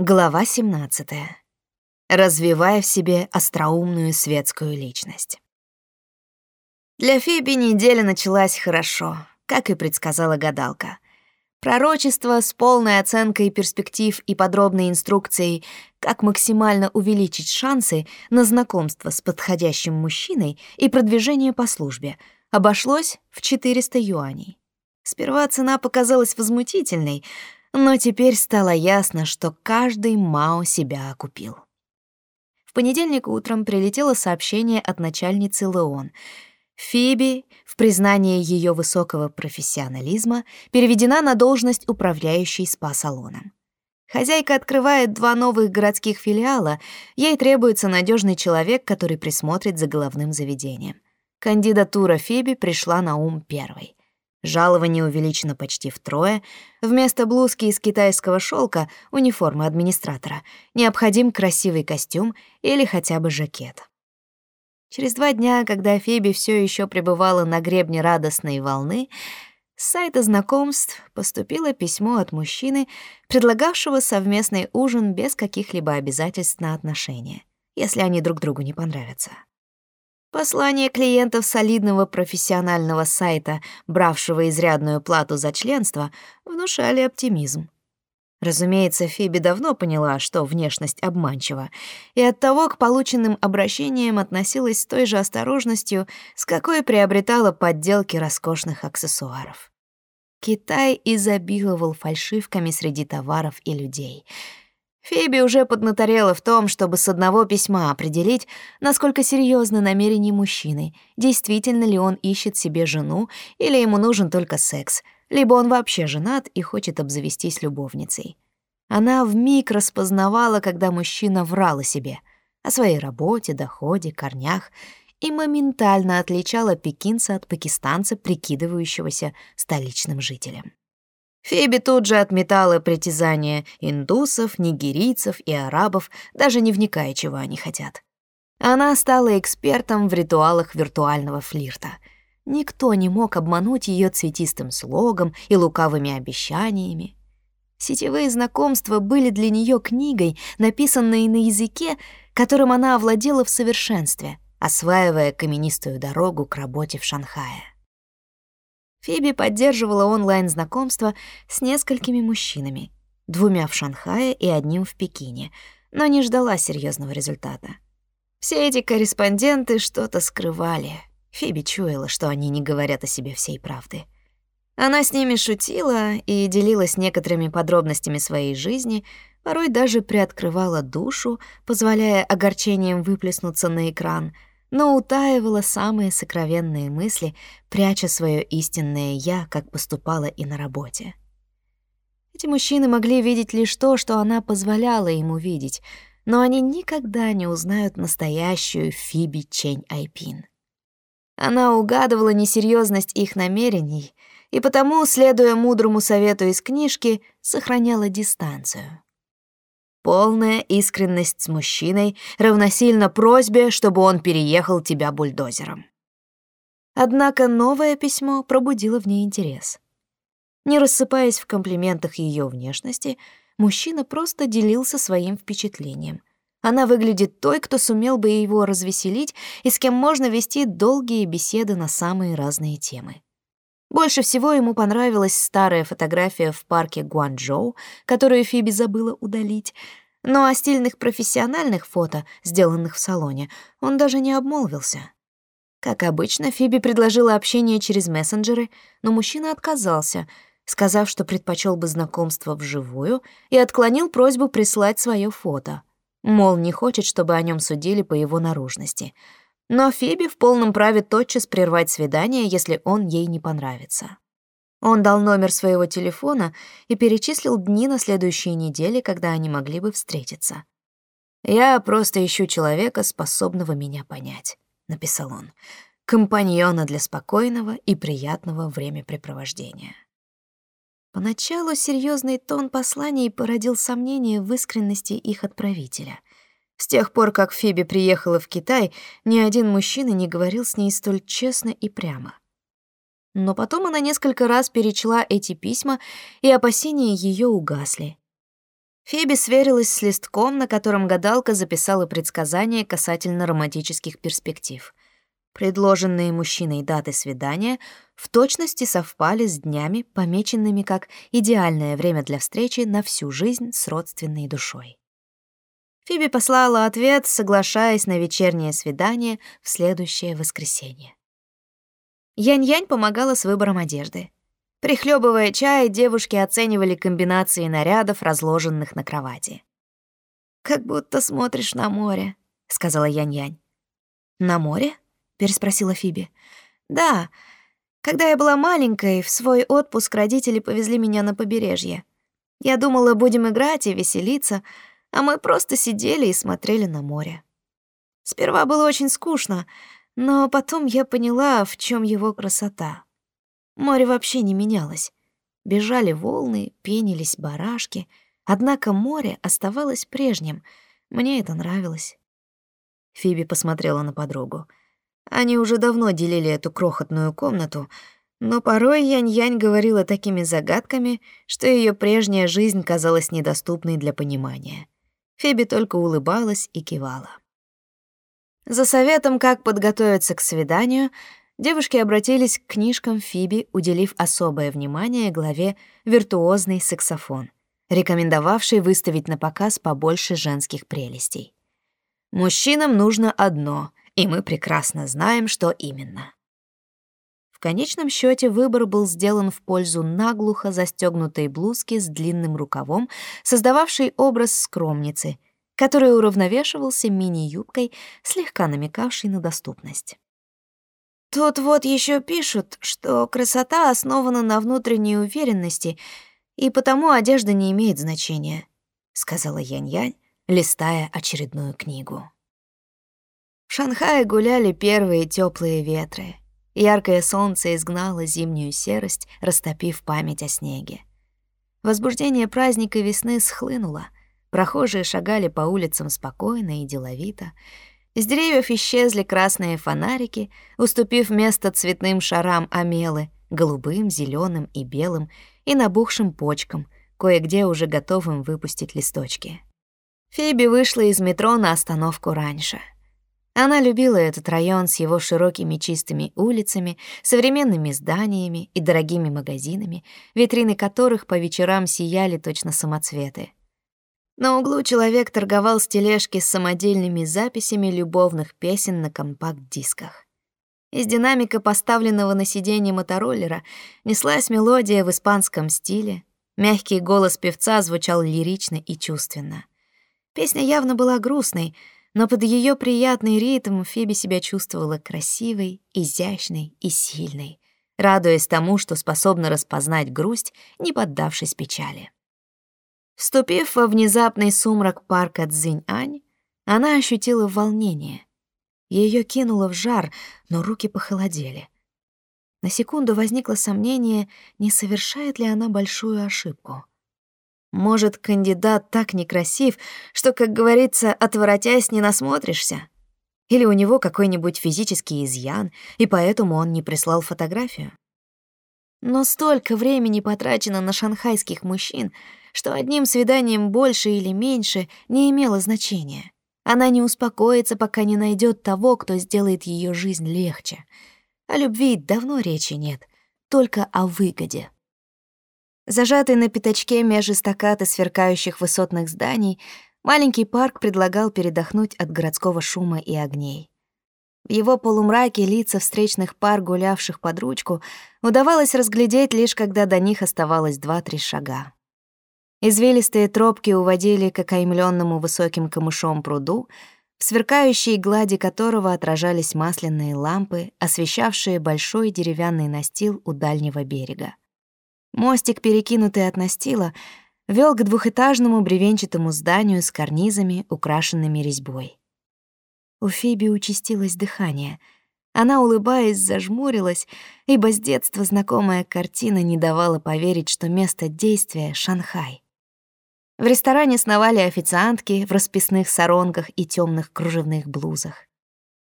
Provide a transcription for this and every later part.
Глава 17. Развивая в себе остроумную светскую личность. Для Фиби неделя началась хорошо, как и предсказала гадалка. Пророчество с полной оценкой перспектив и подробной инструкцией, как максимально увеличить шансы на знакомство с подходящим мужчиной и продвижение по службе, обошлось в 400 юаней. Сперва цена показалась возмутительной — но теперь стало ясно, что каждый Мао себя окупил. В понедельник утром прилетело сообщение от начальницы Леон. Фиби, в признании ее высокого профессионализма, переведена на должность управляющей спа-салоном. Хозяйка открывает два новых городских филиала, ей требуется надежный человек, который присмотрит за головным заведением. Кандидатура Фиби пришла на ум первой. Жалование увеличено почти втрое. Вместо блузки из китайского шелка, униформы администратора, необходим красивый костюм или хотя бы жакет. Через два дня, когда Феби все еще пребывала на гребне радостной волны, с сайта знакомств поступило письмо от мужчины, предлагавшего совместный ужин без каких-либо обязательств на отношения, если они друг другу не понравятся. Послания клиентов солидного профессионального сайта, бравшего изрядную плату за членство, внушали оптимизм. Разумеется, Фиби давно поняла, что внешность обманчива, и оттого к полученным обращениям относилась с той же осторожностью, с какой приобретала подделки роскошных аксессуаров. Китай изобиловал фальшивками среди товаров и людей — Фиби уже поднаторела в том, чтобы с одного письма определить, насколько серьезны намерения мужчины, действительно ли он ищет себе жену или ему нужен только секс, либо он вообще женат и хочет обзавестись любовницей. Она вмиг распознавала, когда мужчина врал о себе, о своей работе, доходе, корнях, и моментально отличала пекинца от пакистанца, прикидывающегося столичным жителем. Фиби тут же отметала притязания индусов, нигерийцев и арабов, даже не вникая, чего они хотят. Она стала экспертом в ритуалах виртуального флирта. Никто не мог обмануть ее цветистым слогом и лукавыми обещаниями. Сетевые знакомства были для нее книгой, написанной на языке, которым она овладела в совершенстве, осваивая каменистую дорогу к работе в Шанхае. Фиби поддерживала онлайн-знакомства с несколькими мужчинами, двумя в Шанхае и одним в Пекине, но не ждала серьезного результата. Все эти корреспонденты что-то скрывали. Фиби чуяла, что они не говорят о себе всей правды. Она с ними шутила и делилась некоторыми подробностями своей жизни, порой даже приоткрывала душу, позволяя огорчениям выплеснуться на экран — но утаивала самые сокровенные мысли, пряча свое истинное «я», как поступала и на работе. Эти мужчины могли видеть лишь то, что она позволяла ему видеть, но они никогда не узнают настоящую Фиби Чень Айпин. Она угадывала несерьезность их намерений и потому, следуя мудрому совету из книжки, сохраняла дистанцию. Полная искренность с мужчиной равносильно просьбе, чтобы он переехал тебя бульдозером. Однако новое письмо пробудило в ней интерес. Не рассыпаясь в комплиментах ее внешности, мужчина просто делился своим впечатлением. Она выглядит той, кто сумел бы его развеселить и с кем можно вести долгие беседы на самые разные темы. Больше всего ему понравилась старая фотография в парке Гуанчжоу, которую Фиби забыла удалить, но о стильных профессиональных фото, сделанных в салоне, он даже не обмолвился. Как обычно, Фиби предложила общение через мессенджеры, но мужчина отказался, сказав, что предпочел бы знакомство вживую, и отклонил просьбу прислать свое фото. Мол, не хочет, чтобы о нем судили по его наружности — но Фиби в полном праве тотчас прервать свидание, если он ей не понравится. Он дал номер своего телефона и перечислил дни на следующие недели, когда они могли бы встретиться. «Я просто ищу человека, способного меня понять», — написал он, «компаньона для спокойного и приятного времяпрепровождения». Поначалу серьезный тон посланий породил сомнения в искренности их отправителя. С тех пор, как Фиби приехала в Китай, ни один мужчина не говорил с ней столь честно и прямо. Но потом она несколько раз перечла эти письма, и опасения ее угасли. Фиби сверилась с листком, на котором гадалка записала предсказания касательно романтических перспектив. Предложенные мужчиной даты свидания в точности совпали с днями, помеченными как идеальное время для встречи на всю жизнь с родственной душой. Фиби послала ответ, соглашаясь на вечернее свидание в следующее воскресенье. Янь-Янь помогала с выбором одежды. Прихлебывая чай, девушки оценивали комбинации нарядов, разложенных на кровати. «Как будто смотришь на море», — сказала Янь-Янь. «На море?» — переспросила Фиби. «Да. Когда я была маленькой, в свой отпуск родители повезли меня на побережье. Я думала, будем играть и веселиться, а мы просто сидели и смотрели на море. Сперва было очень скучно, но потом я поняла, в чем его красота. Море вообще не менялось. Бежали волны, пенились барашки, однако море оставалось прежним. Мне это нравилось. Фиби посмотрела на подругу. Они уже давно делили эту крохотную комнату, но порой Янь-Янь говорила такими загадками, что ее прежняя жизнь казалась недоступной для понимания. Фиби только улыбалась и кивала. За советом, как подготовиться к свиданию, девушки обратились к книжкам Фиби, уделив особое внимание главе «Виртуозный саксофон», рекомендовавшей выставить на показ побольше женских прелестей. Мужчинам нужно одно, и мы прекрасно знаем, что именно. В конечном счете выбор был сделан в пользу наглухо застегнутой блузки с длинным рукавом, создававшей образ скромницы — который уравновешивался мини-юбкой, слегка намекавшей на доступность. Тут вот еще пишут, что красота основана на внутренней уверенности, и потому одежда не имеет значения, сказала Янь-Янь, листая очередную книгу. В Шанхае гуляли первые теплые ветры. Яркое солнце изгнало зимнюю серость, растопив память о снеге. Возбуждение праздника весны схлынуло — Прохожие шагали по улицам спокойно и деловито. Из деревьев исчезли красные фонарики, уступив место цветным шарам амелы, голубым, зеленым и белым, и набухшим почкам, кое-где уже готовым выпустить листочки. Фиби вышла из метро на остановку раньше. Она любила этот район с его широкими чистыми улицами, современными зданиями и дорогими магазинами, витрины которых по вечерам сияли точно самоцветы — на углу человек торговал с тележки с самодельными записями любовных песен на компакт-дисках. Из динамика, поставленного на сиденье мотороллера, неслась мелодия в испанском стиле. Мягкий голос певца звучал лирично и чувственно. Песня явно была грустной, но под ее приятный ритм Фиби себя чувствовала красивой, изящной и сильной, радуясь тому, что способна распознать грусть, не поддавшись печали. Вступив во внезапный сумрак парка Цзинь-Ань, она ощутила волнение. Ее кинуло в жар, но руки похолодели. На секунду возникло сомнение, не совершает ли она большую ошибку. Может, кандидат так некрасив, что, как говорится, отворотясь, не насмотришься? Или у него какой-нибудь физический изъян, и поэтому он не прислал фотографию? Но столько времени потрачено на шанхайских мужчин, что одним свиданием больше или меньше не имело значения. Она не успокоится, пока не найдет того, кто сделает ее жизнь легче. О любви давно речи нет, только о выгоде. Зажатый на пятачке меж эстакад сверкающих высотных зданий, маленький парк предлагал передохнуть от городского шума и огней. В его полумраке лица встречных пар, гулявших под ручку, удавалось разглядеть лишь когда до них оставалось два-три шага. Извилистые тропки уводили к окаймлённому высоким камышом пруду, в сверкающей глади которого отражались масляные лампы, освещавшие большой деревянный настил у дальнего берега. Мостик, перекинутый от настила, вел к двухэтажному бревенчатому зданию с карнизами, украшенными резьбой. У Фиби участилось дыхание. Она, улыбаясь, зажмурилась, ибо с детства знакомая картина не давала поверить, что место действия — Шанхай. В ресторане сновали официантки в расписных саронках и темных кружевных блузах.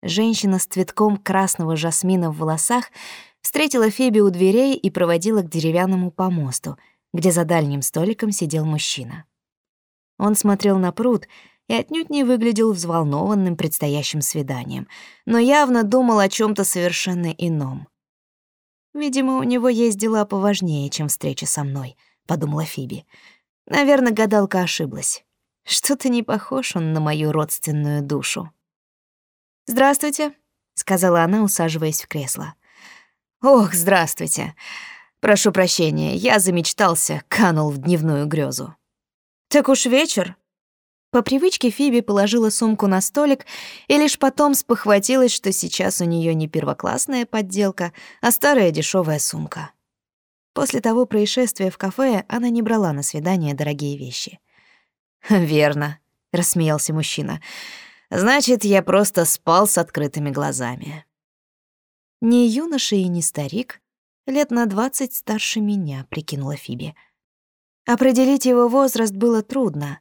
Женщина с цветком красного жасмина в волосах встретила Феби у дверей и проводила к деревянному помосту, где за дальним столиком сидел мужчина. Он смотрел на пруд и отнюдь не выглядел взволнованным предстоящим свиданием, но явно думал о чем то совершенно ином. «Видимо, у него есть дела поважнее, чем встреча со мной», — подумала Фиби. Наверное, гадалка ошиблась. Что-то не похож он на мою родственную душу. «Здравствуйте», — сказала она, усаживаясь в кресло. «Ох, здравствуйте. Прошу прощения, я замечтался, канул в дневную грезу». «Так уж вечер». По привычке Фиби положила сумку на столик и лишь потом спохватилась, что сейчас у нее не первоклассная подделка, а старая дешевая сумка. После того происшествия в кафе она не брала на свидание дорогие вещи. «Верно», — рассмеялся мужчина. «Значит, я просто спал с открытыми глазами». Не юноша и не старик, лет на двадцать старше меня, прикинула Фиби. Определить его возраст было трудно.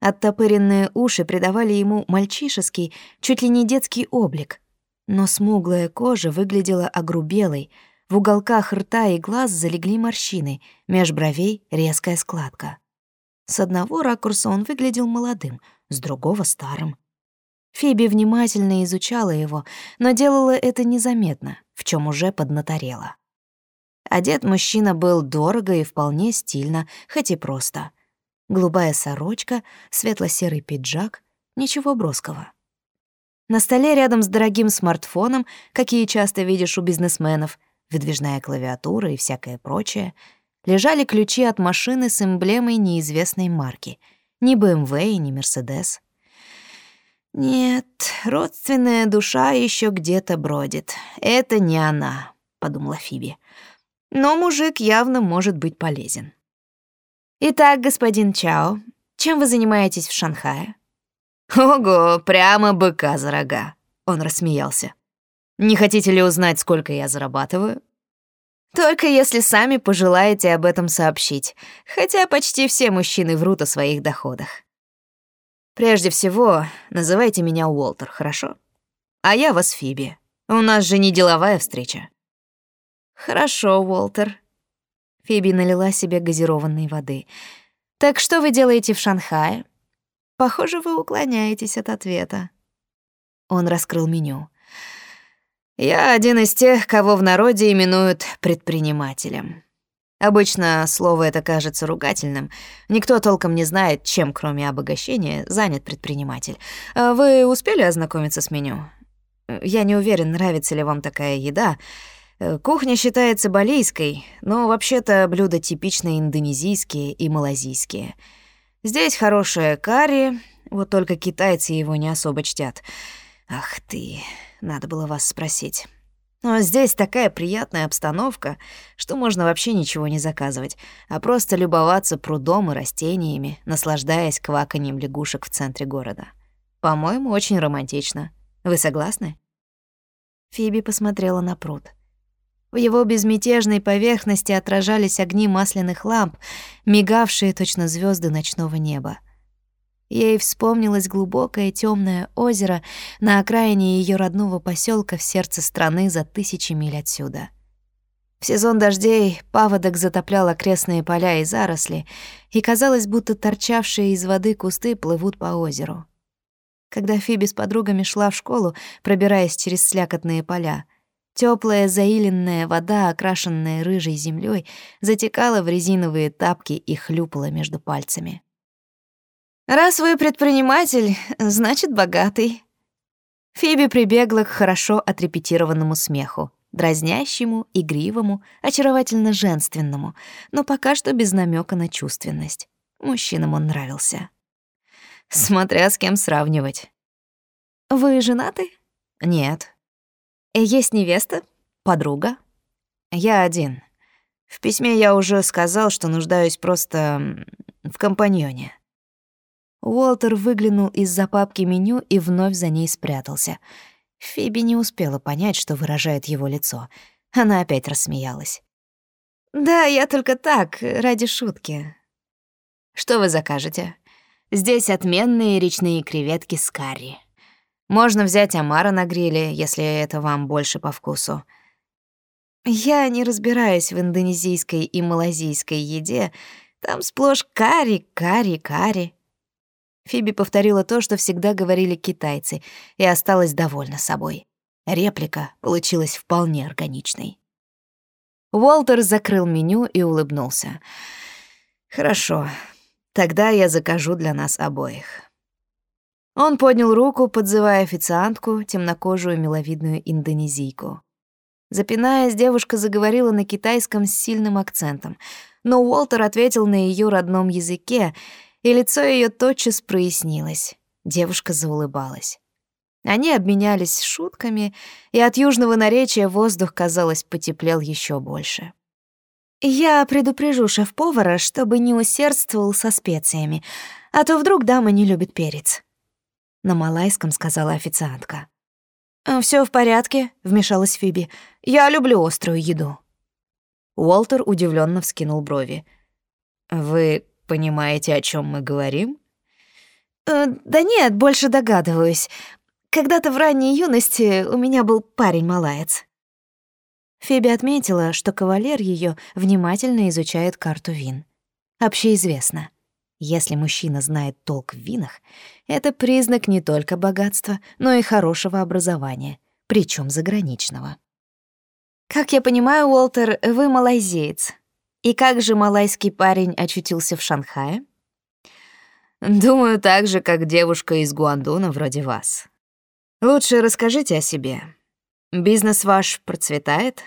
Оттопыренные уши придавали ему мальчишеский, чуть ли не детский облик. Но смуглая кожа выглядела огрубелой, в уголках рта и глаз залегли морщины, меж бровей резкая складка. С одного ракурса он выглядел молодым, с другого — старым. Фиби внимательно изучала его, но делала это незаметно, в чем уже поднаторела. Одет мужчина был дорого и вполне стильно, хоть и просто. Голубая сорочка, светло-серый пиджак, ничего броского. На столе рядом с дорогим смартфоном, какие часто видишь у бизнесменов, выдвижная клавиатура и всякое прочее, лежали ключи от машины с эмблемой неизвестной марки. Ни BMW ни Mercedes. «Нет, родственная душа еще где-то бродит. Это не она», — подумала Фиби но мужик явно может быть полезен. Итак, господин Чао, чем вы занимаетесь в Шанхае? Ого, прямо быка за рога. Он рассмеялся. Не хотите ли узнать, сколько я зарабатываю? Только если сами пожелаете об этом сообщить, хотя почти все мужчины врут о своих доходах. Прежде всего, называйте меня Уолтер, хорошо? А я вас Фиби. У нас же не деловая встреча. «Хорошо, Уолтер». Фиби налила себе газированной воды. «Так что вы делаете в Шанхае?» «Похоже, вы уклоняетесь от ответа». Он раскрыл меню. «Я один из тех, кого в народе именуют предпринимателем. Обычно слово это кажется ругательным. Никто толком не знает, чем, кроме обогащения, занят предприниматель. А вы успели ознакомиться с меню? Я не уверен, нравится ли вам такая еда». Э, кухня считается балийской, но вообще-то блюда типично индонезийские и малазийские. Здесь хорошее карри, вот только китайцы его не особо чтят. Ах ты, надо было вас спросить. Но здесь такая приятная обстановка, что можно вообще ничего не заказывать, а просто любоваться прудом и растениями, наслаждаясь кваканьем лягушек в центре города. По-моему, очень романтично. Вы согласны? Фиби посмотрела на пруд. В его безмятежной поверхности отражались огни масляных ламп, мигавшие точно звезды ночного неба. Ей вспомнилось глубокое темное озеро на окраине ее родного поселка в сердце страны за тысячи миль отсюда. В сезон дождей паводок затоплял окрестные поля и заросли, и казалось, будто торчавшие из воды кусты плывут по озеру. Когда Фиби с подругами шла в школу, пробираясь через слякотные поля, Теплая заиленная вода, окрашенная рыжей землей, затекала в резиновые тапки и хлюпала между пальцами. «Раз вы предприниматель, значит, богатый». Фиби прибегла к хорошо отрепетированному смеху, дразнящему, игривому, очаровательно женственному, но пока что без намека на чувственность. Мужчинам он нравился. Смотря с кем сравнивать. «Вы женаты?» «Нет», есть невеста? Подруга? Я один. В письме я уже сказал, что нуждаюсь просто в компаньоне. Уолтер выглянул из-за папки меню и вновь за ней спрятался. Фиби не успела понять, что выражает его лицо. Она опять рассмеялась. «Да, я только так, ради шутки». «Что вы закажете?» «Здесь отменные речные креветки с карри». Можно взять омара на гриле, если это вам больше по вкусу. Я не разбираюсь в индонезийской и малазийской еде. Там сплошь карри, карри, карри. Фиби повторила то, что всегда говорили китайцы, и осталась довольна собой. Реплика получилась вполне органичной. Уолтер закрыл меню и улыбнулся. «Хорошо, тогда я закажу для нас обоих». Он поднял руку, подзывая официантку, темнокожую миловидную индонезийку. Запинаясь, девушка заговорила на китайском с сильным акцентом, но Уолтер ответил на ее родном языке, и лицо ее тотчас прояснилось. Девушка заулыбалась. Они обменялись шутками, и от южного наречия воздух, казалось, потеплел еще больше. «Я предупрежу шеф-повара, чтобы не усердствовал со специями, а то вдруг дама не любит перец», — на малайском сказала официантка. Все в порядке», — вмешалась Фиби. «Я люблю острую еду». Уолтер удивленно вскинул брови. «Вы понимаете, о чем мы говорим?» э, «Да нет, больше догадываюсь. Когда-то в ранней юности у меня был парень-малаец». Фиби отметила, что кавалер ее внимательно изучает карту вин. Общеизвестно. Если мужчина знает толк в винах, это признак не только богатства, но и хорошего образования, причем заграничного. «Как я понимаю, Уолтер, вы малайзеец. И как же малайский парень очутился в Шанхае?» «Думаю, так же, как девушка из Гуандуна вроде вас. Лучше расскажите о себе. Бизнес ваш процветает?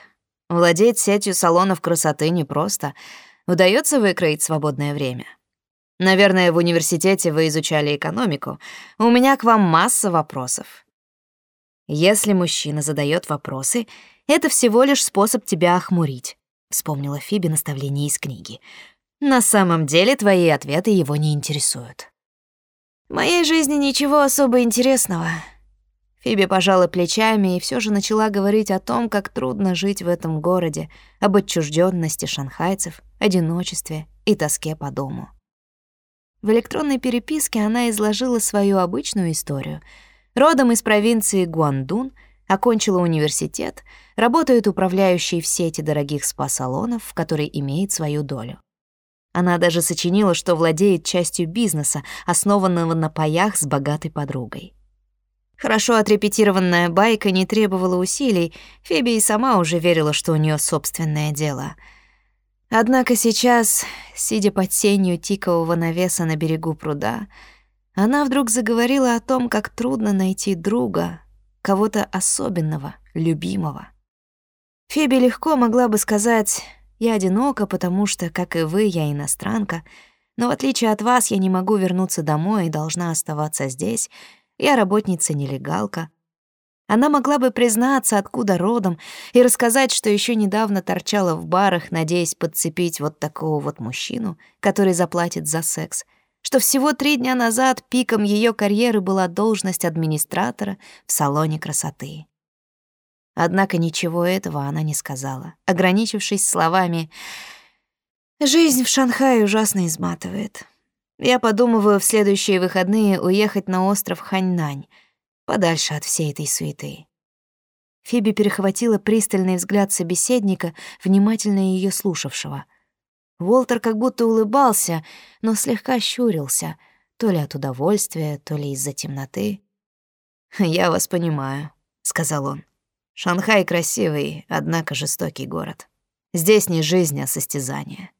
Владеть сетью салонов красоты непросто. Удается выкроить свободное время?» Наверное, в университете вы изучали экономику. У меня к вам масса вопросов. Если мужчина задает вопросы, это всего лишь способ тебя охмурить, вспомнила Фиби наставление из книги. На самом деле твои ответы его не интересуют. В моей жизни ничего особо интересного. Фиби пожала плечами и все же начала говорить о том, как трудно жить в этом городе, об отчужденности шанхайцев, одиночестве и тоске по дому. В электронной переписке она изложила свою обычную историю. Родом из провинции Гуандун — Окончила университет, работает управляющей в сети дорогих спа-салонов, в которой имеет свою долю. Она даже сочинила, что владеет частью бизнеса, основанного на паях с богатой подругой. Хорошо отрепетированная байка не требовала усилий, Фиби и сама уже верила, что у нее собственное дело. Однако сейчас, сидя под сенью тикового навеса на берегу пруда, она вдруг заговорила о том, как трудно найти друга, кого-то особенного, любимого. Фиби легко могла бы сказать «Я одинока, потому что, как и вы, я иностранка, но в отличие от вас я не могу вернуться домой и должна оставаться здесь, я работница-нелегалка». Она могла бы признаться, откуда родом, и рассказать, что еще недавно торчала в барах, надеясь подцепить вот такого вот мужчину, который заплатит за секс — что всего три дня назад пиком ее карьеры была должность администратора в салоне красоты. Однако ничего этого она не сказала, ограничившись словами «Жизнь в Шанхае ужасно изматывает. Я подумываю в следующие выходные уехать на остров Ханьнань, подальше от всей этой суеты». Фиби перехватила пристальный взгляд собеседника, внимательно ее слушавшего — Уолтер как будто улыбался, но слегка щурился, то ли от удовольствия, то ли из-за темноты. «Я вас понимаю», — сказал он. «Шанхай красивый, однако жестокий город. Здесь не жизнь, а состязание».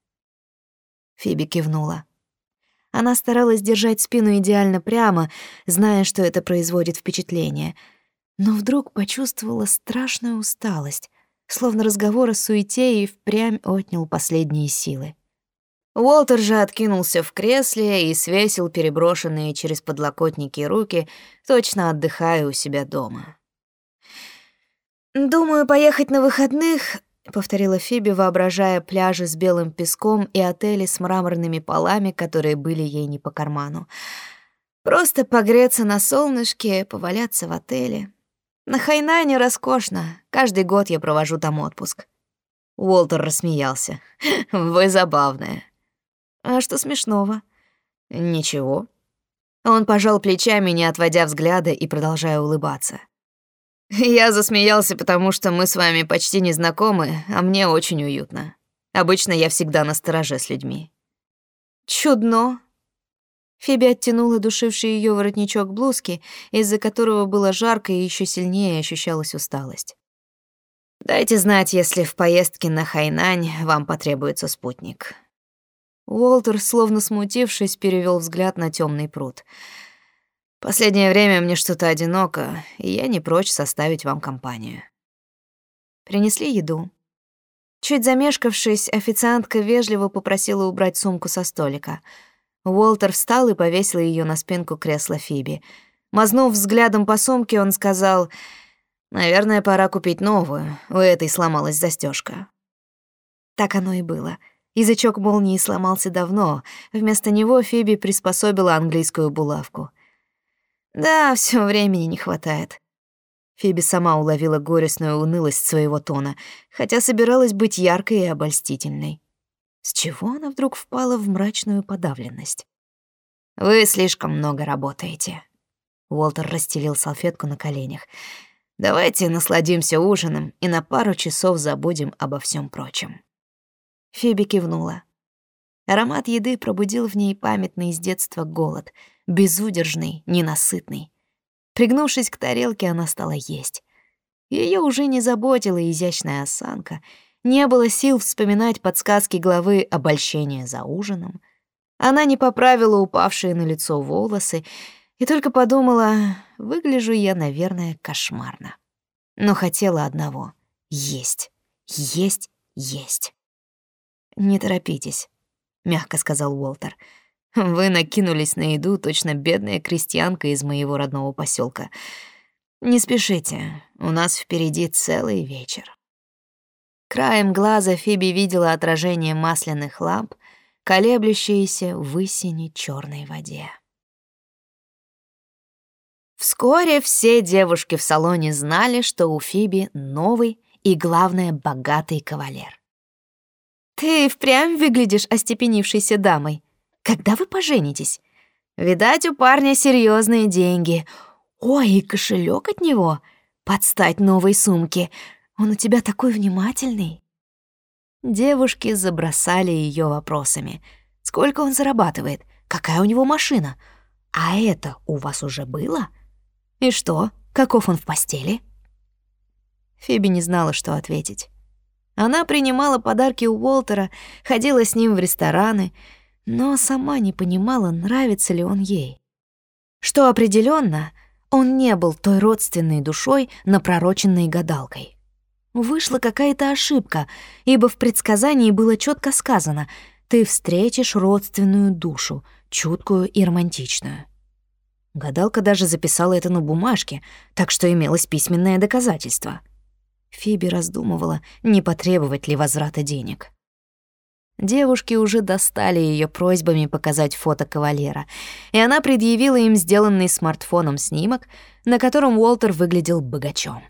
Фиби кивнула. Она старалась держать спину идеально прямо, зная, что это производит впечатление, но вдруг почувствовала страшную усталость, словно разговор о суете и впрямь отнял последние силы. Уолтер же откинулся в кресле и свесил переброшенные через подлокотники руки, точно отдыхая у себя дома. «Думаю, поехать на выходных», — повторила Фиби, воображая пляжи с белым песком и отели с мраморными полами, которые были ей не по карману. «Просто погреться на солнышке, поваляться в отеле. На Хайнане роскошно. Каждый год я провожу там отпуск. Уолтер рассмеялся. Вы забавная. А что смешного? Ничего. Он пожал плечами, не отводя взгляда и продолжая улыбаться. Я засмеялся, потому что мы с вами почти не знакомы, а мне очень уютно. Обычно я всегда на стороже с людьми. Чудно. Фиби оттянула душивший ее воротничок блузки, из-за которого было жарко и еще сильнее ощущалась усталость. «Дайте знать, если в поездке на Хайнань вам потребуется спутник». Уолтер, словно смутившись, перевел взгляд на темный пруд. «Последнее время мне что-то одиноко, и я не прочь составить вам компанию». Принесли еду. Чуть замешкавшись, официантка вежливо попросила убрать сумку со столика — Уолтер встал и повесил ее на спинку кресла Фиби. Мазнув взглядом по сумке, он сказал, «Наверное, пора купить новую. У этой сломалась застежка. Так оно и было. Язычок молнии сломался давно. Вместо него Фиби приспособила английскую булавку. «Да, все времени не хватает». Фиби сама уловила горестную унылость своего тона, хотя собиралась быть яркой и обольстительной. С чего она вдруг впала в мрачную подавленность? «Вы слишком много работаете». Уолтер расстелил салфетку на коленях. «Давайте насладимся ужином и на пару часов забудем обо всем прочем». Фиби кивнула. Аромат еды пробудил в ней памятный с детства голод, безудержный, ненасытный. Пригнувшись к тарелке, она стала есть. Ее уже не заботила изящная осанка — не было сил вспоминать подсказки главы обольщения за ужином. Она не поправила упавшие на лицо волосы и только подумала, выгляжу я, наверное, кошмарно. Но хотела одного — есть, есть, есть. «Не торопитесь», — мягко сказал Уолтер. «Вы накинулись на еду, точно бедная крестьянка из моего родного поселка. Не спешите, у нас впереди целый вечер». Краем глаза Фиби видела отражение масляных ламп, колеблющиеся в высине черной воде. Вскоре все девушки в салоне знали, что у Фиби новый и, главное, богатый кавалер. «Ты впрямь выглядишь остепенившейся дамой. Когда вы поженитесь? Видать, у парня серьезные деньги. Ой, и кошелек от него. Подстать новой сумке. Он у тебя такой внимательный». Девушки забросали ее вопросами. «Сколько он зарабатывает? Какая у него машина? А это у вас уже было? И что, каков он в постели?» Фиби не знала, что ответить. Она принимала подарки у Уолтера, ходила с ним в рестораны, но сама не понимала, нравится ли он ей. Что определенно, он не был той родственной душой, напророченной гадалкой. Вышла какая-то ошибка, ибо в предсказании было четко сказано «ты встретишь родственную душу, чуткую и романтичную». Гадалка даже записала это на бумажке, так что имелось письменное доказательство. Фиби раздумывала, не потребовать ли возврата денег. Девушки уже достали ее просьбами показать фото кавалера, и она предъявила им сделанный смартфоном снимок, на котором Уолтер выглядел богачом.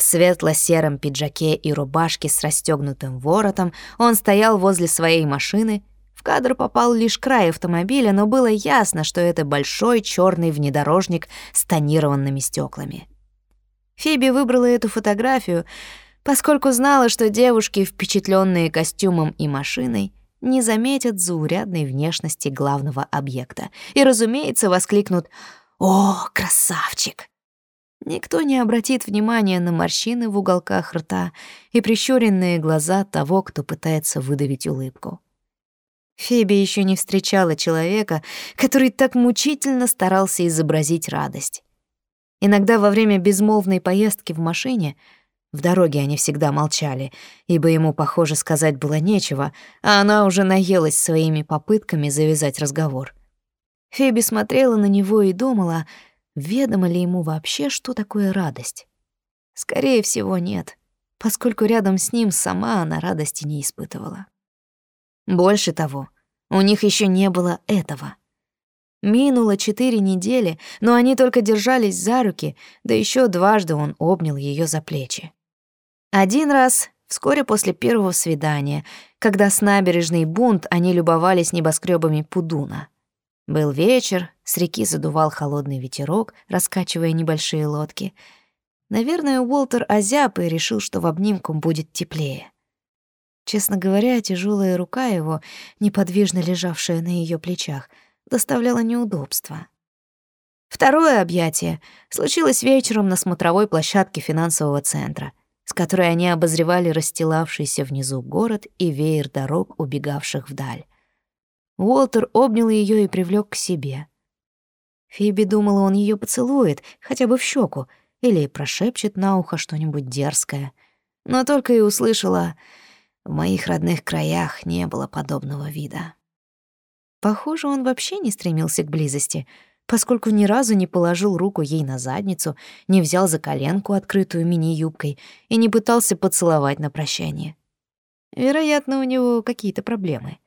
В светло-сером пиджаке и рубашке с расстегнутым воротом он стоял возле своей машины. В кадр попал лишь край автомобиля, но было ясно, что это большой черный внедорожник с тонированными стеклами. Фиби выбрала эту фотографию, поскольку знала, что девушки, впечатленные костюмом и машиной, не заметят заурядной внешности главного объекта и, разумеется, воскликнут «О, красавчик!». Никто не обратит внимания на морщины в уголках рта и прищуренные глаза того, кто пытается выдавить улыбку. Феби еще не встречала человека, который так мучительно старался изобразить радость. Иногда во время безмолвной поездки в машине в дороге они всегда молчали, ибо ему, похоже, сказать было нечего, а она уже наелась своими попытками завязать разговор. Феби смотрела на него и думала — Ведомо ли ему вообще, что такое радость? Скорее всего, нет, поскольку рядом с ним сама она радости не испытывала. Больше того, у них еще не было этого. Минуло четыре недели, но они только держались за руки, да еще дважды он обнял ее за плечи. Один раз, вскоре после первого свидания, когда с набережной бунт они любовались небоскребами Пудуна — был вечер, с реки задувал холодный ветерок, раскачивая небольшие лодки. Наверное, Уолтер озяб и решил, что в обнимку будет теплее. Честно говоря, тяжелая рука его, неподвижно лежавшая на ее плечах, доставляло неудобства. Второе объятие случилось вечером на смотровой площадке финансового центра, с которой они обозревали расстилавшийся внизу город и веер дорог, убегавших вдаль. Уолтер обнял ее и привлек к себе. Фиби думала, он ее поцелует, хотя бы в щеку, или прошепчет на ухо что-нибудь дерзкое. Но только и услышала, в моих родных краях не было подобного вида. Похоже, он вообще не стремился к близости, поскольку ни разу не положил руку ей на задницу, не взял за коленку, открытую мини-юбкой, и не пытался поцеловать на прощание. Вероятно, у него какие-то проблемы.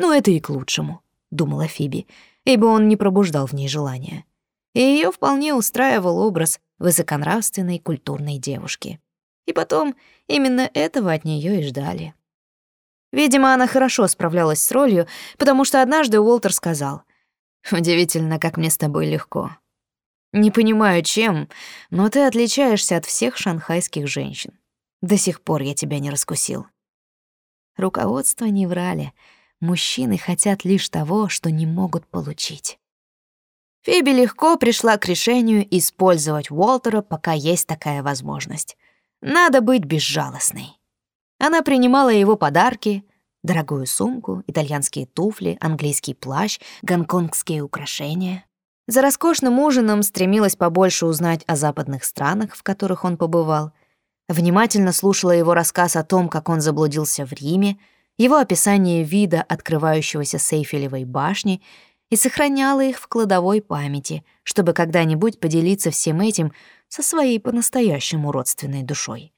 Но это и к лучшему, думала Фиби, ибо он не пробуждал в ней желания. И ее вполне устраивал образ высоконравственной культурной девушки. И потом именно этого от нее и ждали. Видимо, она хорошо справлялась с ролью, потому что однажды Уолтер сказал, «Удивительно, как мне с тобой легко. Не понимаю, чем, но ты отличаешься от всех шанхайских женщин. До сих пор я тебя не раскусил». Руководство не врали. Мужчины хотят лишь того, что не могут получить. Фиби легко пришла к решению использовать Уолтера, пока есть такая возможность. Надо быть безжалостной. Она принимала его подарки, дорогую сумку, итальянские туфли, английский плащ, гонконгские украшения. За роскошным ужином стремилась побольше узнать о западных странах, в которых он побывал. Внимательно слушала его рассказ о том, как он заблудился в Риме, его описание вида открывающегося Сейфелевой башни и сохраняла их в кладовой памяти, чтобы когда-нибудь поделиться всем этим со своей по-настоящему родственной душой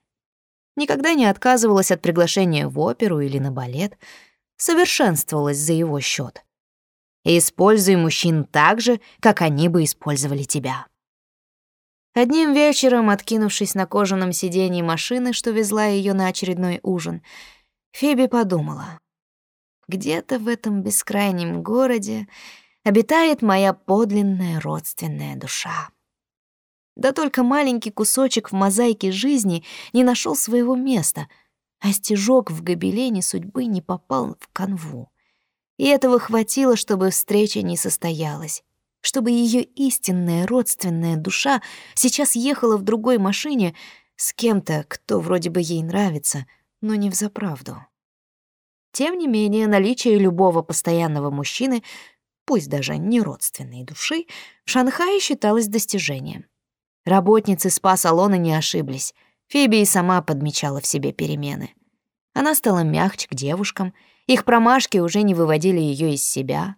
никогда не отказывалась от приглашения в оперу или на балет, совершенствовалась за его счет. Используй мужчин так же, как они бы использовали тебя. Одним вечером, откинувшись на кожаном сиденье машины, что везла ее на очередной ужин, Фиби подумала. Где-то в этом бескрайнем городе обитает моя подлинная родственная душа. Да только маленький кусочек в мозаике жизни не нашел своего места, а стежок в гобелене судьбы не попал в канву. И этого хватило, чтобы встреча не состоялась, чтобы ее истинная родственная душа сейчас ехала в другой машине с кем-то, кто вроде бы ей нравится, но не взаправду. Тем не менее, наличие любого постоянного мужчины, пусть даже не родственной души, в Шанхае считалось достижением. Работницы спа-салона не ошиблись. Фиби и сама подмечала в себе перемены. Она стала мягче к девушкам, их промашки уже не выводили ее из себя.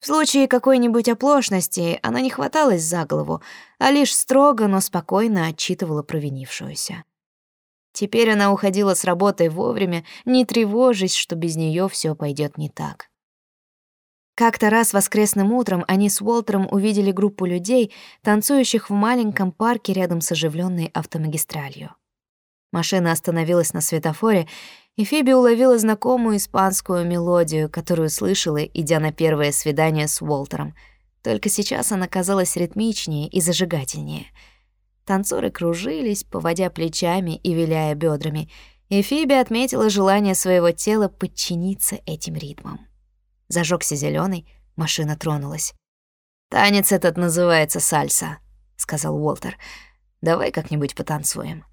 В случае какой-нибудь оплошности она не хваталась за голову, а лишь строго, но спокойно отчитывала провинившуюся. Теперь она уходила с работы вовремя, не тревожась, что без нее все пойдет не так. Как-то раз воскресным утром они с Уолтером увидели группу людей, танцующих в маленьком парке рядом с оживленной автомагистралью. Машина остановилась на светофоре, и Фиби уловила знакомую испанскую мелодию, которую слышала, идя на первое свидание с Уолтером. Только сейчас она казалась ритмичнее и зажигательнее. Танцоры кружились, поводя плечами и виляя бедрами, и Фиби отметила желание своего тела подчиниться этим ритмам. Зажегся зеленый, машина тронулась. «Танец этот называется сальса», — сказал Уолтер. «Давай как-нибудь потанцуем».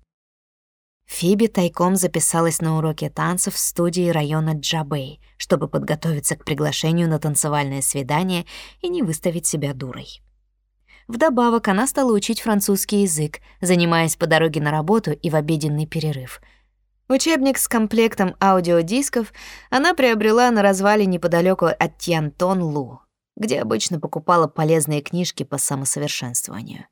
Фиби тайком записалась на уроки танцев в студии района Джабей, чтобы подготовиться к приглашению на танцевальное свидание и не выставить себя дурой. Вдобавок она стала учить французский язык, занимаясь по дороге на работу и в обеденный перерыв — Учебник с комплектом аудиодисков она приобрела на развале неподалеку от Тьянтон-Лу, где обычно покупала полезные книжки по самосовершенствованию.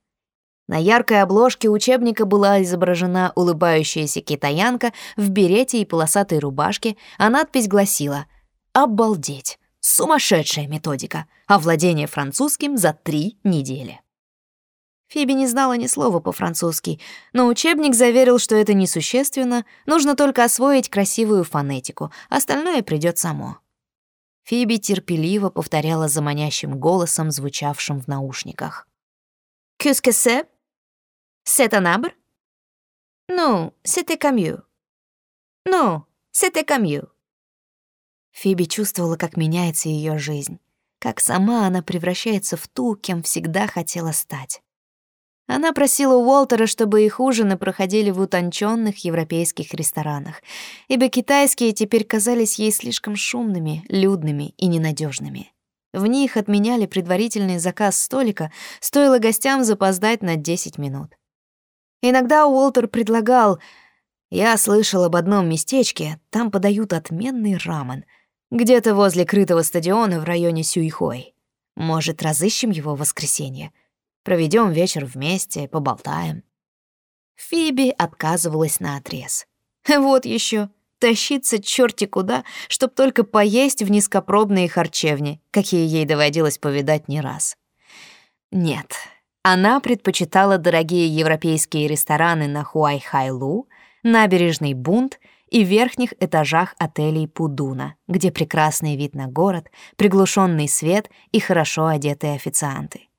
На яркой обложке учебника была изображена улыбающаяся китаянка в берете и полосатой рубашке, а надпись гласила «Обалдеть! Сумасшедшая методика! Овладение французским за три недели!» Фиби не знала ни слова по-французски, но учебник заверил, что это несущественно, нужно только освоить красивую фонетику, остальное придёт само. Фиби терпеливо повторяла за манящим голосом, звучавшим в наушниках. «Qu'est-ce que c'est? C'est un arbre? Non, c'était Фиби чувствовала, как меняется её жизнь. как сама она превращается в ту, кем всегда хотела стать. Она просила Уолтера, чтобы их ужины проходили в утонченных европейских ресторанах, ибо китайские теперь казались ей слишком шумными, людными и ненадежными. В них отменяли предварительный заказ столика, стоило гостям запоздать на 10 минут. Иногда Уолтер предлагал... Я слышал об одном местечке, там подают отменный рамен, где-то возле крытого стадиона в районе Сюйхой. Может, разыщем его в воскресенье? Проведем вечер вместе, поболтаем. Фиби отказывалась на отрез. Вот еще тащиться черти куда, чтоб только поесть в низкопробные харчевни, какие ей доводилось повидать не раз. Нет, она предпочитала дорогие европейские рестораны на Хуайхайлу, набережный Бунт и верхних этажах отелей Пудуна, где прекрасный вид на город, приглушенный свет и хорошо одетые официанты.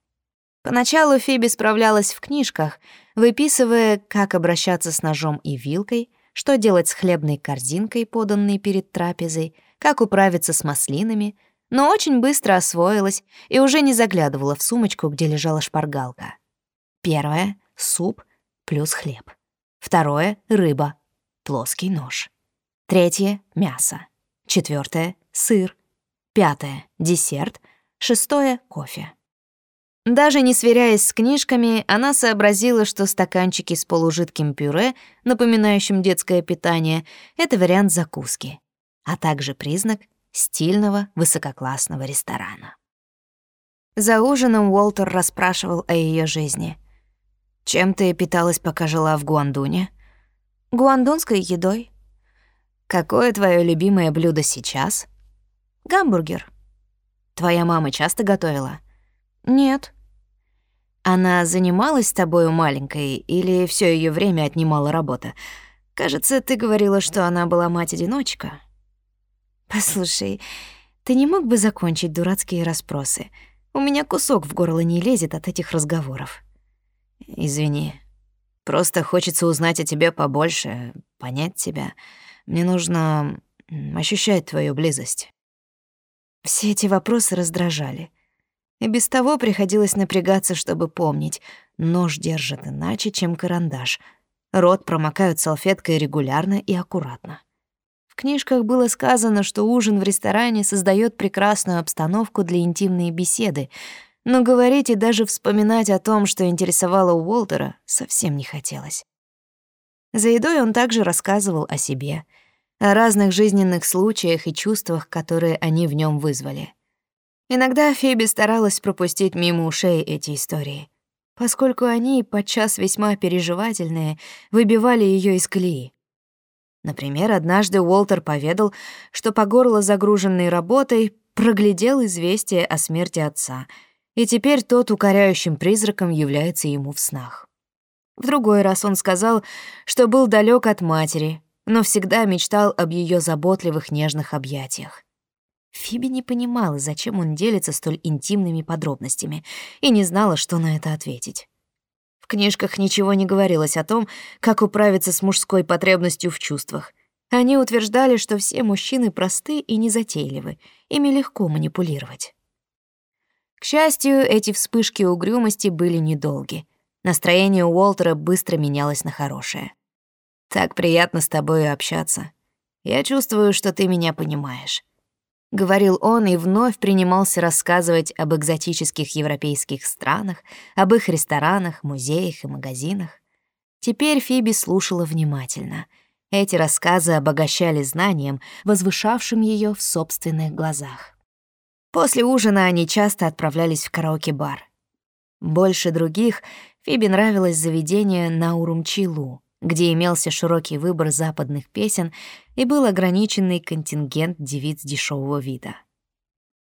Поначалу Фиби справлялась в книжках, выписывая, как обращаться с ножом и вилкой, что делать с хлебной корзинкой, поданной перед трапезой, как управиться с маслинами, но очень быстро освоилась и уже не заглядывала в сумочку, где лежала шпаргалка. Первое — суп плюс хлеб. Второе — рыба, плоский нож. Третье — мясо. Четвертое — сыр. Пятое — десерт. Шестое — кофе. Даже не сверяясь с книжками, она сообразила, что стаканчики с полужидким пюре, напоминающим детское питание, — это вариант закуски, а также признак стильного высококлассного ресторана. За ужином Уолтер расспрашивал о ее жизни. «Чем ты питалась, пока жила в Гуандуне?» «Гуандунской едой». «Какое твое любимое блюдо сейчас?» «Гамбургер». «Твоя мама часто готовила?» «Нет». «Она занималась с тобою маленькой или все ее время отнимала работа? Кажется, ты говорила, что она была мать-одиночка». «Послушай, ты не мог бы закончить дурацкие расспросы? У меня кусок в горло не лезет от этих разговоров». «Извини. Просто хочется узнать о тебе побольше, понять тебя. Мне нужно ощущать твою близость». Все эти вопросы раздражали. И без того приходилось напрягаться, чтобы помнить. Нож держит иначе, чем карандаш. Рот промокают салфеткой регулярно и аккуратно. В книжках было сказано, что ужин в ресторане создает прекрасную обстановку для интимной беседы, но говорить и даже вспоминать о том, что интересовало Уолтера, совсем не хотелось. За едой он также рассказывал о себе, о разных жизненных случаях и чувствах, которые они в нем вызвали. Иногда Фиби старалась пропустить мимо ушей эти истории, поскольку они, подчас весьма переживательные, выбивали ее из колеи. Например, однажды Уолтер поведал, что по горло загруженной работой проглядел известие о смерти отца, и теперь тот укоряющим призраком является ему в снах. В другой раз он сказал, что был далек от матери, но всегда мечтал об ее заботливых нежных объятиях. Фиби не понимала, зачем он делится столь интимными подробностями, и не знала, что на это ответить. В книжках ничего не говорилось о том, как управиться с мужской потребностью в чувствах. Они утверждали, что все мужчины просты и незатейливы, ими легко манипулировать. К счастью, эти вспышки угрюмости были недолги. Настроение Уолтера быстро менялось на хорошее. «Так приятно с тобой общаться. Я чувствую, что ты меня понимаешь говорил он и вновь принимался рассказывать об экзотических европейских странах, об их ресторанах, музеях и магазинах. Теперь Фиби слушала внимательно. Эти рассказы обогащали знанием, возвышавшим ее в собственных глазах. После ужина они часто отправлялись в караоке-бар. Больше других Фиби нравилось заведение на Урумчилу, где имелся широкий выбор западных песен и был ограниченный контингент девиц дешевого вида.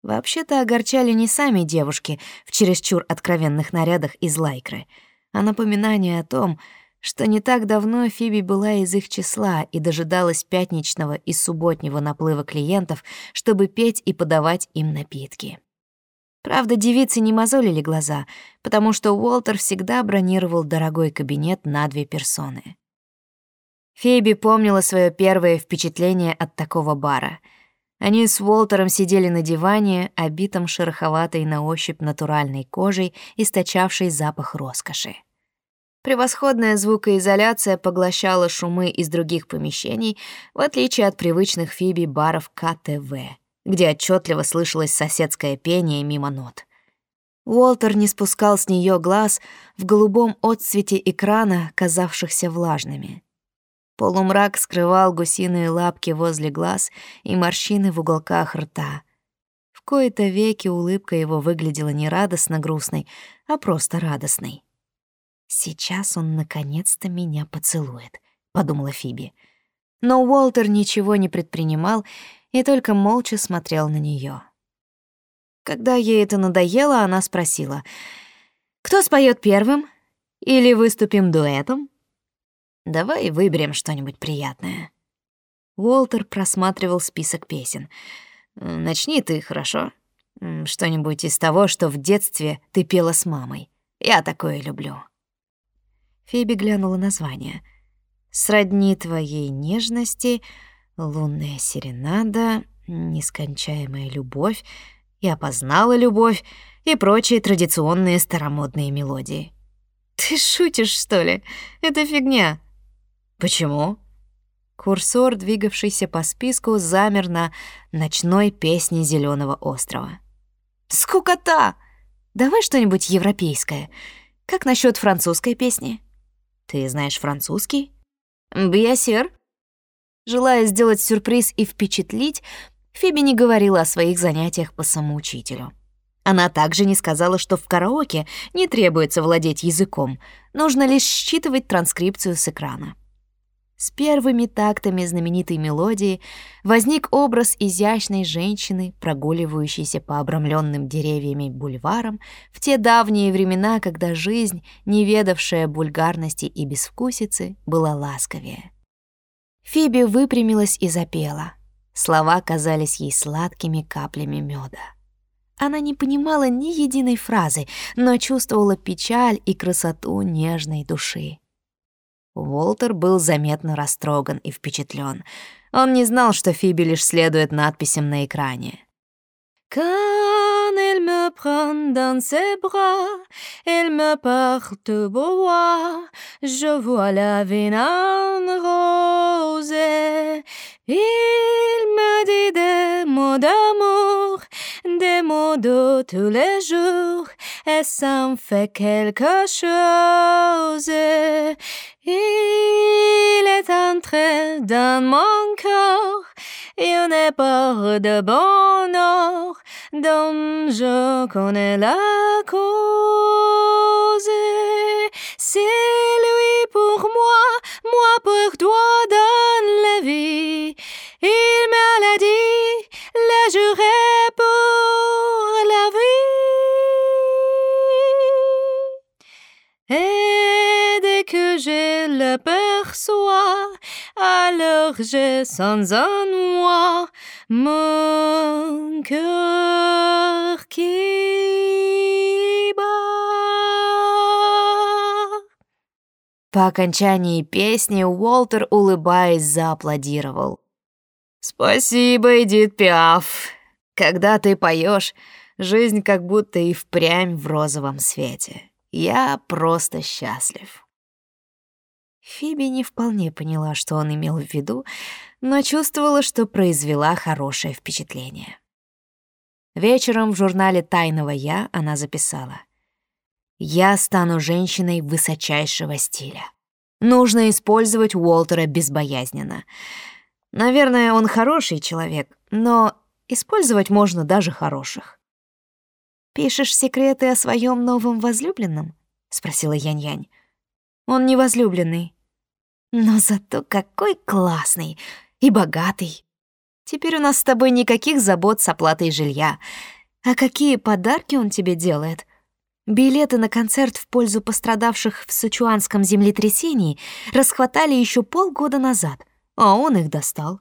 Вообще-то огорчали не сами девушки в чересчур откровенных нарядах из лайкры, а напоминание о том, что не так давно Фиби была из их числа и дожидалась пятничного и субботнего наплыва клиентов, чтобы петь и подавать им напитки. Правда, девицы не мозолили глаза, потому что Уолтер всегда бронировал дорогой кабинет на две персоны. Фиби помнила свое первое впечатление от такого бара. Они с Уолтером сидели на диване, обитом шероховатой на ощупь натуральной кожей, источавшей запах роскоши. Превосходная звукоизоляция поглощала шумы из других помещений, в отличие от привычных Фиби баров КТВ, где отчетливо слышалось соседское пение мимо нот. Уолтер не спускал с нее глаз в голубом отсвете экрана, казавшихся влажными. Полумрак скрывал гусиные лапки возле глаз и морщины в уголках рта. В кои-то веки улыбка его выглядела не радостно грустной, а просто радостной. «Сейчас он наконец-то меня поцелует», — подумала Фиби. Но Уолтер ничего не предпринимал и только молча смотрел на нее. Когда ей это надоело, она спросила, «Кто споет первым? Или выступим дуэтом?» Давай выберем что-нибудь приятное. Уолтер просматривал список песен. Начни ты, хорошо? Что-нибудь из того, что в детстве ты пела с мамой. Я такое люблю. Фиби глянула название. «Сродни твоей нежности», «Лунная серенада», «Нескончаемая любовь», «Я познала любовь» и прочие традиционные старомодные мелодии. «Ты шутишь, что ли? Это фигня. Почему? Курсор, двигавшийся по списку, замер на ночной песне Зеленого острова. Скукота! Давай что-нибудь европейское. Как насчет французской песни? Ты знаешь французский? Бьясер. Желая сделать сюрприз и впечатлить, Фиби не говорила о своих занятиях по самоучителю. Она также не сказала, что в караоке не требуется владеть языком, нужно лишь считывать транскрипцию с экрана. С первыми тактами знаменитой мелодии возник образ изящной женщины, прогуливающейся по обрамленным деревьями бульварам в те давние времена, когда жизнь, не ведавшая бульгарности и безвкусицы, была ласковее. Фиби выпрямилась и запела. Слова казались ей сладкими каплями меда. Она не понимала ни единой фразы, но чувствовала печаль и красоту нежной души. Уолтер был заметно растроган и впечатлен. Он не знал, что Фиби лишь следует надписям на экране. Quand elle me prend dans ses bras, elle me porte au bois, je vois la veine en rose. Il me dit des mots d'amour, des mots de tous les jours, et ça me fait quelque chose. Il est entré dans mon corps une époque de bonheur dont je connais la cause. C'est lui pour moi, moi pour toi dans la vie. Il m'a dit, la juré pour la vie. Et dès que je l'aperçois, alors je sens en moi mon cœur bat. По окончании песни Уолтер, улыбаясь, зааплодировал. «Спасибо, Эдит Пиаф. Когда ты поешь, жизнь как будто и впрямь в розовом свете. Я просто счастлив». Фиби не вполне поняла, что он имел в виду, но чувствовала, что произвела хорошее впечатление. Вечером в журнале «Тайного я» она записала. «Я стану женщиной высочайшего стиля. Нужно использовать Уолтера безбоязненно. Наверное, он хороший человек, но использовать можно даже хороших». «Пишешь секреты о своем новом возлюбленном?» — спросила Янь-Янь. «Он не возлюбленный», но зато какой классный и богатый. Теперь у нас с тобой никаких забот с оплатой жилья. А какие подарки он тебе делает? Билеты на концерт в пользу пострадавших в Сычуанском землетрясении расхватали еще полгода назад, а он их достал.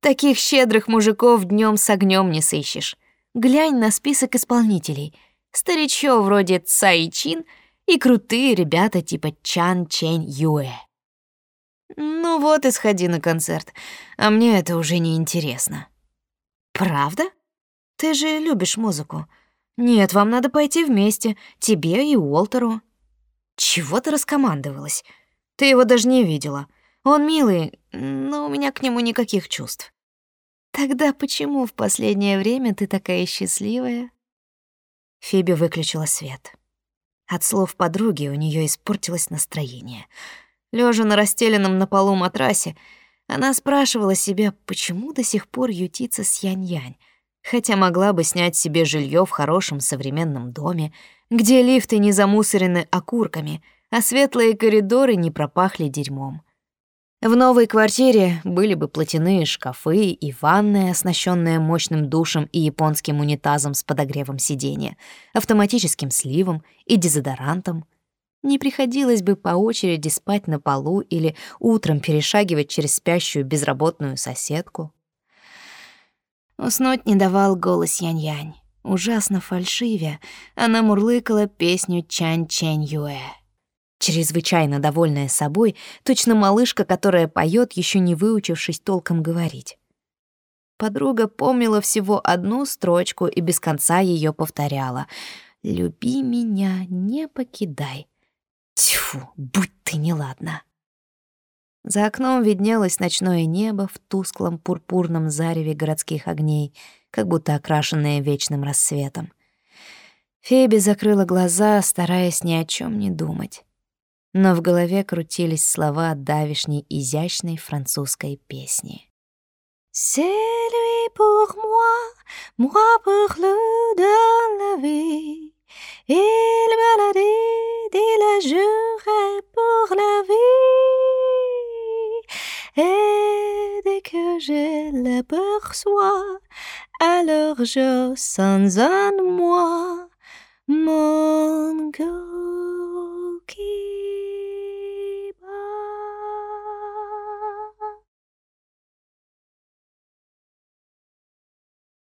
Таких щедрых мужиков днем с огнем не сыщешь. Глянь на список исполнителей. Старичьё вроде Цай Чин и крутые ребята типа Чан Чэнь Юэ. Ну вот и сходи на концерт, а мне это уже не интересно. Правда? Ты же любишь музыку. Нет, вам надо пойти вместе, тебе и Уолтеру. Чего ты раскомандовалась? Ты его даже не видела. Он милый, но у меня к нему никаких чувств. Тогда почему в последнее время ты такая счастливая? Фиби выключила свет. От слов подруги у нее испортилось настроение. Лежа на расстеленном на полу матрасе, она спрашивала себя, почему до сих пор ютится с Янь-Янь, хотя могла бы снять себе жилье в хорошем современном доме, где лифты не замусорены окурками, а светлые коридоры не пропахли дерьмом. В новой квартире были бы платяные шкафы и ванная, оснащенная мощным душем и японским унитазом с подогревом сиденья, автоматическим сливом и дезодорантом. Не приходилось бы по очереди спать на полу или утром перешагивать через спящую безработную соседку. Уснуть не давал голос Янь-Янь. Ужасно фальшивя, она мурлыкала песню «Чань-Чэнь-Юэ». Чрезвычайно довольная собой, точно малышка, которая поет, еще не выучившись толком говорить. Подруга помнила всего одну строчку и без конца ее повторяла. «Люби меня, не покидай». Тьфу, будь ты неладна. За окном виднелось ночное небо в тусклом пурпурном зареве городских огней, как будто окрашенное вечным рассветом. Феби закрыла глаза, стараясь ни о чем не думать но в голове крутились слова давишней изящной французской песни. C'est lui pour moi, moi pour lui dans la vie. Il m'a l'a dit, il a juré pour la vie. Et dès que je l'aperçois, alors je sens en moi mon coquille.